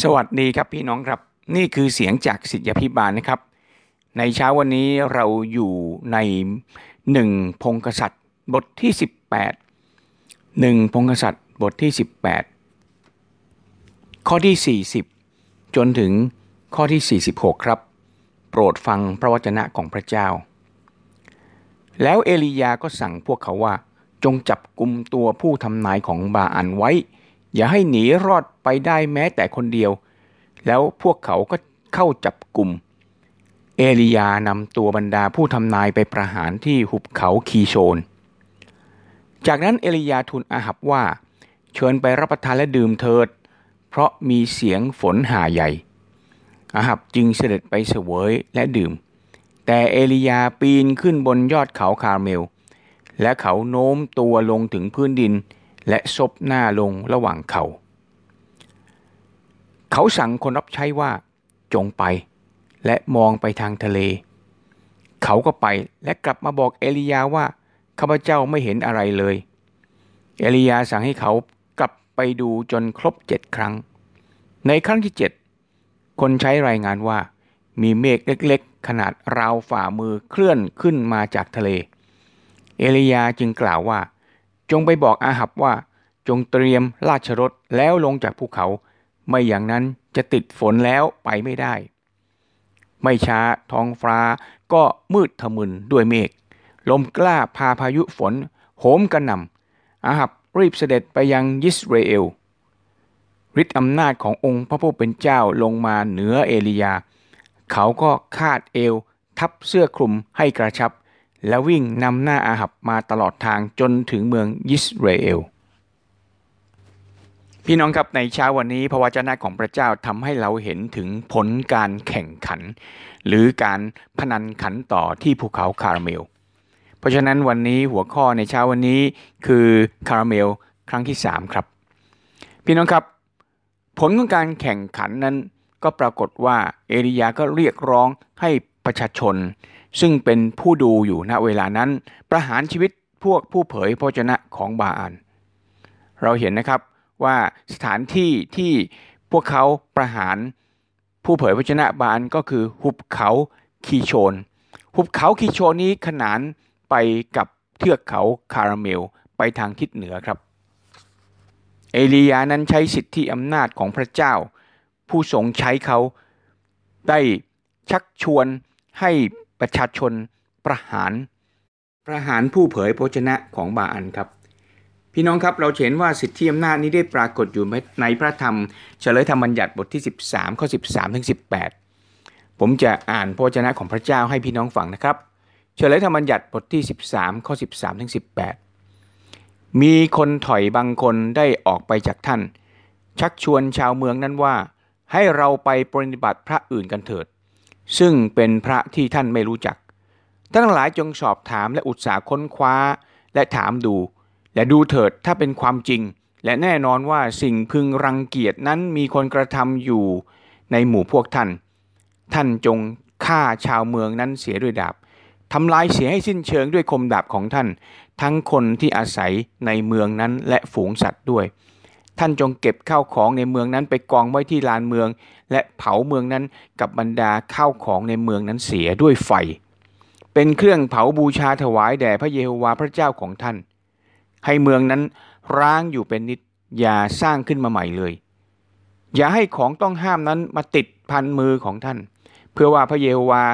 สวัสดีครับพี่น้องครับ นี่คือเสียงจากสิทธิพิบาลนะครับ ในเช้าวันนี้เราอยู่ในหนึ่งพงกษัตริย์บทที่ 18หนึ่งพงกษัตริย์บทที่ 18 ข้อที่ 40 จนถึงข้อที่ 46 ครับ โปรดฟังพระวจนะของพระเจ้า แล้วเอลียาก็สั่งพวกเขาว่า จงจับกลุ่มตัวผู้ทำนายของบาอันไว้ อย่าให้หนีรอดไปได้แม้แต่คนเดียว แล้วพวกเขาก็เข้าจับกลุ่ม เอลียานำตัวบรรดาผู้ทำนายไปประหารที่หุบเขาคีโชน จากนั้นเอลียาทูลอาหับว่า เชิญไปรับประทานและดื่มเถิด เพราะมีเสียงฝนหาใหญ่ อาหับจึงเสด็จไปเสวยและดื่ม แต่เอลียาปีนขึ้นบนยอดเขาคาร์เมล และเขาโน้มตัวลงถึงพื้นดิน และซบหน้าลงระหว่างเขา เขาสั่งคนรับใช้ว่า จงไปและมองไปทางทะเล เขาก็ไปและกลับมาบอกเอลียาว่าข้าพเจ้าไม่เห็นอะไรเลย เอลียาสั่งให้เขากลับไปดูจนครบเจ็ดครั้ง ในครั้งที่เจ็ดคนใช้รายงานว่า มีเมฆเล็กๆ ขนาดราวฝ่ามือเคลื่อนขึ้นมาจากทะเล เอลียาจึงกล่าวว่า จงไปบอกอาหับว่า จงเตรียมราชรถแล้วลงจากภูเขา ไม่อย่างนั้นจะติดฝนแล้วไปไม่ได้ ไม่ช้าท้องฟ้าก็มืดทะมึนด้วยเมฆลมกล้าพาพายุฝนโหมกระหน่ำอาหับรีบเสด็จไปยังยิสราเอลฤทธิอำนาจขององค์พระผู้เป็นเจ้าลงมาเหนือเอลียา เขาก็คาดเอวทับเสื้อคลุมให้กระชับ แล้ววิ่งนำหน้าอาหับมาตลอดทางจนถึงเมืองยิสราเอล พี่น้องครับในเช้าวันนี้พระวจนะของพระเจ้าทำให้เราเห็นถึงผลการแข่งขัน หรือการพนันขันต่อที่ภูเขาคาราเมล เพราะฉะนั้นวันนี้หัวข้อในเช้าวันนี้คือคาราเมลครั้งที่ 3 ครับ พี่น้องครับ ผลของการแข่งขันนั้นก็ปรากฏว่าเอลียาก็เรียกร้องให้ประชาชน ซึ่งเป็นผู้ดูอยู่ณเวลานั้น ประหารชีวิตพวกผู้เผยพระชนะของบาอัน เราเห็นนะครับว่าสถานที่ที่พวกเขาประหารผู้เผยพระชนะบาอันก็คือหุบเขาคีโชน หุบเขาคีโชนนี้ขนานไปกับเทือกเขาคาราเมลไปทางทิศเหนือครับ เอลียานั้นใช้สิทธิอำนาจของพระเจ้า ผู้ทรงใช้เขาได้ชักชวนให้ ประชาชนประหาร ประหารผู้เผยพระชนะของบาอันครับ พี่น้องครับเราเห็นว่าสิทธิอำนาจนี้ได้ปรากฏอยู่ในพระธรรม เฉลยธรรมบัญญัติบทที่ 13ข้อ13ถึง18 ผมจะอ่านพระชนะของพระเจ้าให้พี่น้องฟังนะครับ เฉลยธรรมบัญญัติบทที่ 13ข้อ13ถึง18 มีคนถอยบางคนได้ออกไปจากท่าน ชักชวนชาวเมืองนั้นว่าให้เราไปปฏิบัติพระอื่นกันเถิด ซึ่งเป็นพระที่ท่านไม่รู้จัก ท่านทั้งหลายจงสอบถามและอุตสาห์ค้นคว้าและถามดู และดูเถิดถ้าเป็นความจริง และแน่นอนว่าสิ่งพึงรังเกียจนั้นมีคนกระทำอยู่ในหมู่พวกท่าน ท่านจงฆ่าชาวเมืองนั้นเสียด้วยดาบทำลายเสียให้สิ้นเชิงด้วยคมดาบของท่าน ทั้งคนที่อาศัยในเมืองนั้นและฝูงสัตว์ด้วย ท่านจงเก็บข้าวของในเมืองนั้นไปกองไว้ที่ลานเมือง และเผาเมืองนั้นกับบรรดาข้าวของในเมืองนั้นเสียด้วยไฟ เป็นเครื่องเผาบูชาถวายแด่พระเยโฮวาห์พระเจ้าของท่าน ให้เมืองนั้นร้างอยู่เป็นนิดอย่าสร้างขึ้นมาใหม่เลย อย่าให้ของต้องห้ามนั้นมาติดพันมือของท่าน เพื่อว่าพระเยโฮวา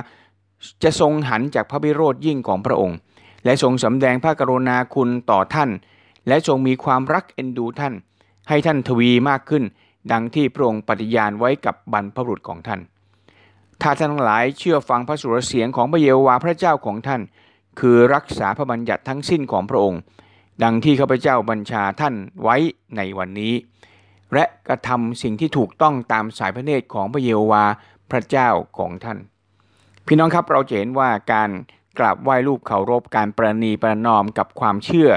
จะทรงหันจากพระบิโรธยิ่งของพระองค์ และทรงสำแดงพระกรุณาคุณต่อท่าน และทรงมีความรักเอ็นดูท่าน ให้ท่านทวีมากขึ้น ดังที่พระองค์ปฏิญาณไว้กับบรรพบุรุษของท่าน ถ้าท่านทั้งหลายเชื่อฟังพระสุรเสียงของพระเยโวาพระเจ้าของท่าน คือรักษาพระบัญญัติทั้งสิ้นของพระองค์ ดังที่ข้าพเจ้าบัญชาท่านไว้ในวันนี้ และกระทำสิ่งที่ถูกต้องตามสายพระเนตรของพระเยโวาพระเจ้าของท่าน พี่น้องครับเราเห็นว่าการกราบไหว้รูปเคารพการประนีประนอมกับความเชื่อ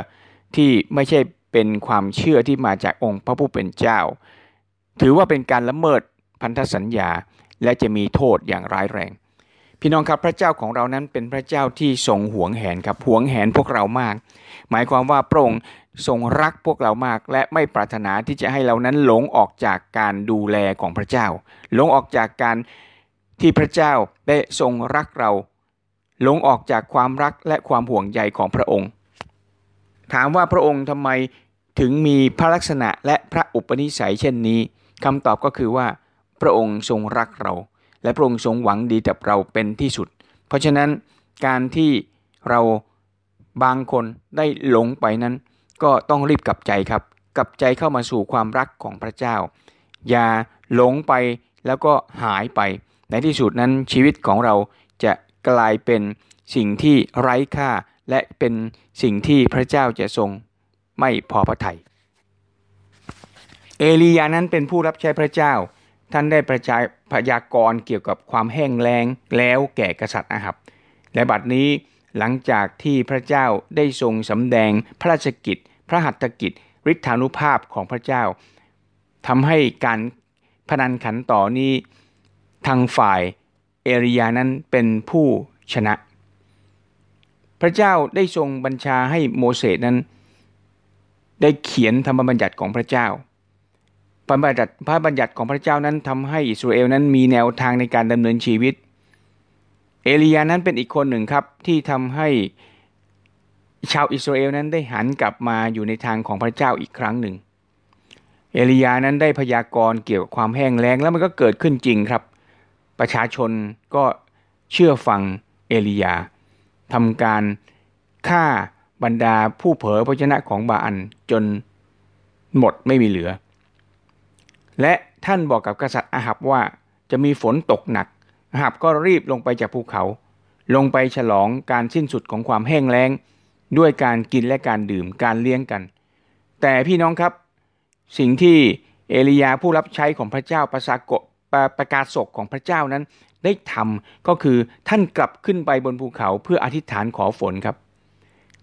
ที่ไม่ใช่เป็นความเชื่อที่มาจากองค์พระผู้เป็นเจ้า ถือว่าเป็นการละเมิดพันธสัญญา และจะมีโทษอย่างร้ายแรง พี่น้องครับพระเจ้าของเรานั้นเป็นพระเจ้าที่ทรงหวงแหนครับหวงแหนพวกเรามาก หมายความว่าพระองค์ทรงรักพวกเรามาก และไม่ปรารถนาที่จะให้เรานั้นหลงออกจากการดูแลของพระเจ้า หลงออกจากการที่พระเจ้าได้ทรงรักเราหลงออกจากความรักและความห่วงใยของพระองค์ ถามว่าพระองค์ทำไมถึงมีพระลักษณะและพระอุปนิสัยเช่นนี้ คำตอบก็คือว่า พระองค์ทรงรักเรา และพระองค์ทรงหวังดีกับเราเป็นที่สุด เพราะฉะนั้นการที่เราบางคนได้หลงไปนั้น ก็ต้องรีบกลับใจครับ กลับใจเข้ามาสู่ความรักของพระเจ้า อย่าหลงไปแล้วก็หายไป ในที่สุดนั้นชีวิตของเราจะกลายเป็นสิ่งที่ไร้ค่าและเป็นสิ่งที่พระเจ้าจะทรงไม่พอพระทยัย เอลียานั้นเป็นผู้รับใช้พระเจ้า ท่านได้ประจายพยากรณ์เกี่ยวกับความแห้งแล้งแล้วแก่กษัตริย์อาหับ และบัดนี้หลังจากที่พระเจ้าได้ทรงสำแดงพระราชกิจ พระหัตถกิจฤทธานุภาพของพระเจ้าทำให้การพนันขันต่อนี้ทางฝ่ายเอริยานั้นเป็นผู้ชนะ พระเจ้าได้ทรงบัญชาให้โมเสสนั้น ได้เขียนธรรมบัญญัติของพระเจ้า ระบัญญัติพระบัญญัติของพระเจ้านั้นทำให้อิสราเอลนั้นมีแนวทางในการดำเนินชีวิต เอลียานั้นเป็นอีกคนหนึ่งครับที่ทำให้ชาวอิสราเอลนั้นได้หันกลับมาอยู่ในทางของพระเจ้าอีกครั้งหนึ่ง เอลียานั้นได้พยากรณ์เกี่ยวกับความแห้งแล้งแล้วมันก็เกิดขึ้นจริงครับ ประชาชนก็เชื่อฟังเอลียาทำการฆ่าบรรดาผู้เผยพระชนะของบาอันจนหมดไม่มีเหลือ และท่านบอกกับกษัตริย์อาหับว่าจะมีฝนตกหนักอาหับก็รีบลงไปจากภูเขา ลงไปฉลองการสิ้นสุดของความแห้งแล้ง ด้วยการกินและการดื่มการเลี้ยงกัน แต่พี่น้องครับ สิ่งที่เอลียาผู้รับใช้ของพระเจ้าประสากประกาศศกของพระเจ้านั้นได้ทำก็คือท่านกลับขึ้นไปบนภูเขาเพื่ออธิษฐานขอฝนครับ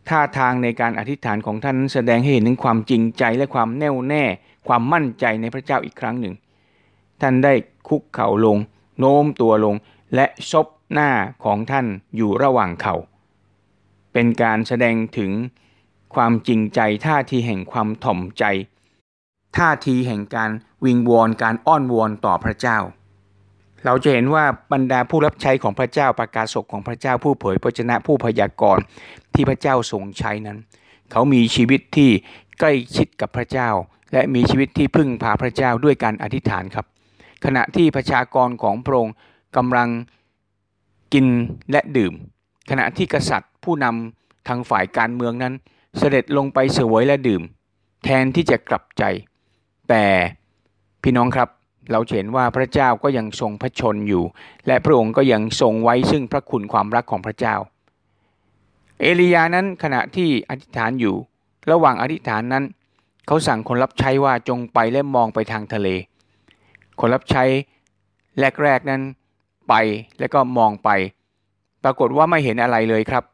ท่าทางในการอธิษฐานของท่านแสดงให้เห็นถึงความจริงใจและความแน่วแน่ ความมั่นใจในพระเจ้าอีกครั้งหนึ่ง ท่านได้คุกเข่าลง โน้มตัวลงและซบหน้าของท่านอยู่ระหว่างเขา่า เป็นการแสดงถึงความจริงใจท่าทีแห่งความถ่อมใจ ท่าทีแห่งการวิงวอนการอ้อนวอนต่อพระเจ้า เราจะเห็นว่าบรรดาผู้รับใช้ของพระเจ้าประกาศศกของพระเจ้าผู้เผยพระชนะผู้พยากรณ์ที่พระเจ้าทรงใช้นั้น เขามีชีวิตที่ใกล้ชิดกับพระเจ้า และมีชีวิตที่พึ่งพาพระเจ้าด้วยการอธิษฐานครับ ขณะที่ประชากรของพระองค์กำลังกินและดื่ม ขณะที่กษัตริย์ผู้นำทางฝ่ายการเมืองนั้น เสด็จลงไปเสวยและดื่ม แทนที่จะกลับใจ แต่พี่น้องครับเราเห็นว่าพระเจ้าก็ยังทรงพระชนอยู่ และพระองค์ก็ยังทรงไว้ซึ่งพระคุณความรักของพระเจ้า เอลียานั้นขณะที่อธิษฐานอยู่ ระหว่างอธิษฐานนั้น เขาสั่งคนรับใช้ว่าจงไปและมองไปทางทะเล คนรับใช้แรกๆนั้นไปแล้วก็มองไป ปรากฏว่าไม่เห็นอะไรเลยครับ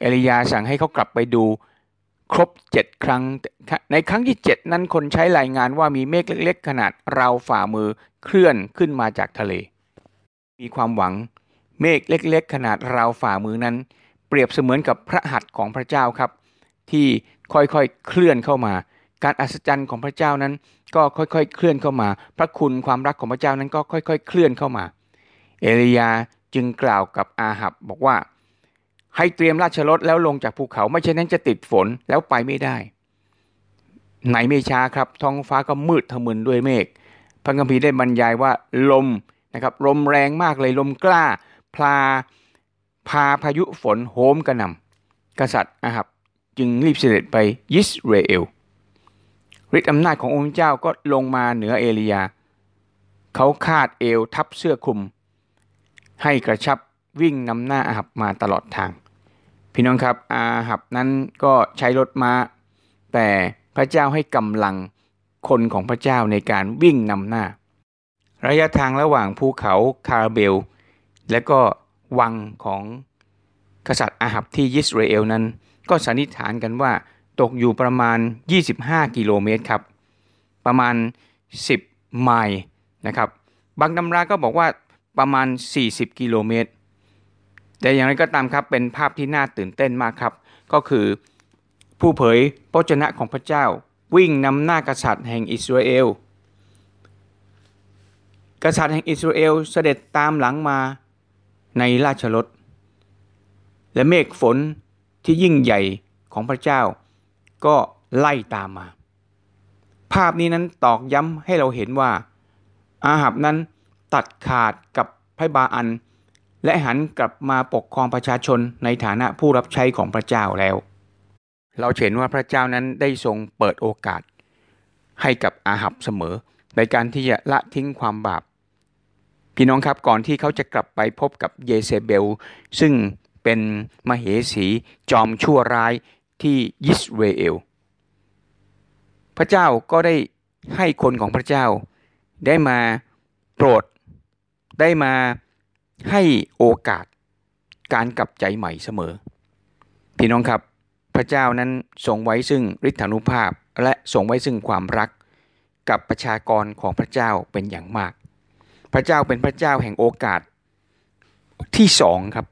เอลียาสั่งให้เขากลับไปดู ครบเจ็ดครั้ง ในครั้งที่เจ็ดนั้นคนใช้รายงานว่ามีเมฆเล็ก ๆ ขนาดราวฝ่ามือเคลื่อนขึ้นมาจากทะเล มีความหวังเมฆเล็ก ๆ ขนาดราวฝ่ามือนั้น เปรียบเสมือนกับพระหัตถ์ของพระเจ้าครับ ที่ค่อยๆเคลื่อนเข้ามา การอัศจรรย์ของพระเจ้านั้นก็ค่อยๆ เคลื่อนเข้ามา พระคุณความรักของพระเจ้านั้นก็ค่อย ๆ เคลื่อนเข้ามา เอลียาจึงกล่าวกับอาหับบอกว่า ให้เตรียมราชรถแล้วลงจากภูเขา ไม่เช่นนั้นจะติดฝนแล้วไปไม่ได้ไหนไม่ช้าครับ ท้องฟ้าก็มืดทะมึนด้วยเมฆพระคัมภีร์ได้บรรยายว่าลมนะครับลมแรงมากเลยลมกล้าพลาพาพายุฝนโหมกระหน่ำกษัตริย์อาหับจึงรีบเสด็จไปยิสราเอล ฤทธิอำนาจขององค์เจ้าก็ลงมาเหนือเอลียา เขาคาดเอวทับเสื้อคลุม ให้กระชับวิ่งนำหน้าอาหับมาตลอดทาง พี่น้องครับอาหับนั้นก็ใช้รถมา้า แต่พระเจ้าให้กำลังคนของพระเจ้าในการวิ่งนำหน้า ระยะทางระหว่างภูเขาคาร์เบล และก็วังของกษัตริย์อาหับที่ยิสราเอลนั้น ก็สันนิษฐานกันว่า ตกอยู่ประมาณ 25 กิโลเมตรครับ ประมาณ 10 ไมล์นะครับ บางตำราก็บอกว่าประมาณ 40 กิโลเมตร แต่อย่างไรก็ตามครับเป็นภาพที่น่าตื่นเต้นมากครับ ก็คือผู้เผยพระชนะของพระเจ้า วิ่งนำหน้ากษัตริย์แห่งอิสราเอล กษัตริย์แห่งอิสราเอลเสด็จตามหลังมาในราชรถและเมฆฝนที่ยิ่งใหญ่ของพระเจ้า ก็ไล่ตามมา ภาพนี้นั้นตอกย้ำให้เราเห็นว่า อาหับนั้นตัดขาดกับพระบาอัน และหันกลับมาปกครองประชาชนในฐานะผู้รับใช้ของพระเจ้าแล้ว เราเห็นว่าพระเจ้านั้นได้ทรงเปิดโอกาส ให้กับอาหับเสมอ ในการที่จะละทิ้งความบาปพี่น้องครับก่อนที่เขาจะกลับไปพบกับเยเซเบล ซึ่งเป็นมเหสีจอมชั่วร้าย ที่ยิสเรเอล พระเจ้าก็ได้ให้คนของพระเจ้า ได้มาโปรด ได้มาให้โอกาสการกลับใจใหม่เสมอ พี่น้องครับพระเจ้านั้นทรงไว้ซึ่งฤทธานุภาพและทรงไว้ซึ่งความรักกับประชากรของพระเจ้าเป็นอย่างมาก พระเจ้าเป็นพระเจ้าแห่งโอกาสที่สองครับ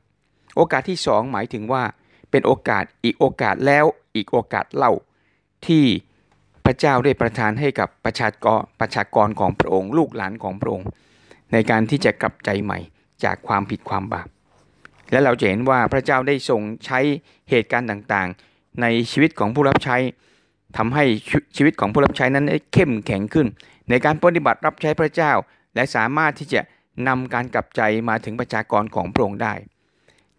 โอกาสที่สองหมายถึงว่า เป็นโอกาสอีกโอกาสแล้วอีกโอกาสเล่า ที่พระเจ้าได้ประทานให้กับประชากรประชากรของพระองค์ ลูกหลานของพระองค์ ในการที่จะกลับใจใหม่จากความผิดความบาปและเราจะเห็นว่าพระเจ้าได้ทรงใช้เหตุการณ์ต่างๆ ในชีวิตของผู้รับใช้ทำให้ชีวิตของผู้รับใช้นั้นเข้มแข็งขึ้น ในการปฏิบัติรับใช้พระเจ้า และสามารถที่จะนำการกลับใจมาถึงประชากรของพระองค์ได้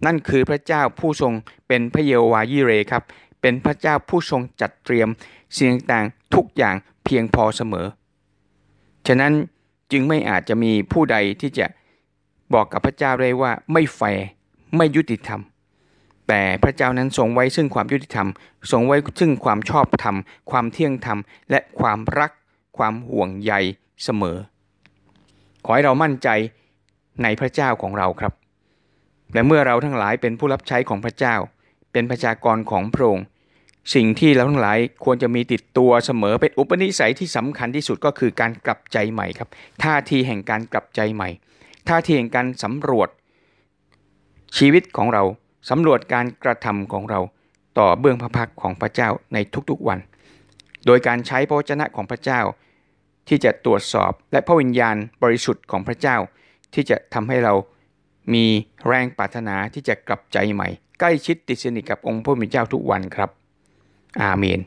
นั่นคือพระเจ้าผู้ทรงเป็นพระเยโฮวายิเรครับ เป็นพระเจ้าผู้ทรงจัดเตรียมสิ่งต่างๆทุกอย่างเพียงพอเสมอ ฉะนั้นจึงไม่อาจจะมีผู้ใดที่จะบอกกับพระเจ้าได้ว่าไม่แฟร์ไม่ยุติธรรม แต่พระเจ้านั้นทรงไว้ซึ่งความยุติธรรม ทรงไว้ซึ่งความชอบธรรม ความเที่ยงธรรม และความรัก ความห่วงใยเสมอ ขอให้เรามั่นใจในพระเจ้าของเราครับ และเมื่อเราทั้งหลายเป็นผู้รับใช้ของพระเจ้า เป็นประชากรของพระองค์ สิ่งที่เราทั้งหลายควรจะมีติดตัวเสมอเป็นอุปนิสัยที่สำคัญที่สุดก็คือการกลับใจใหม่ครับ ท่าทีแห่งการกลับใจใหม่ ท่าทีแห่งการสำรวจ ชีวิตของเราสำรวจการกระทำของเราต่อเบื้องพระพักของพระเจ้าในทุกๆวัน โดยการใช้พระวจนะของพระเจ้า ที่จะตรวจสอบและพระวิญญาณบริสุทธิ์ของพระเจ้า ที่จะทำให้เรา มีแรงปรารถนาที่จะกลับใจใหม่ ใกล้ชิดติดสนิทกับองค์พระผู้เป็นเจ้าทุกวันครับ อาเมน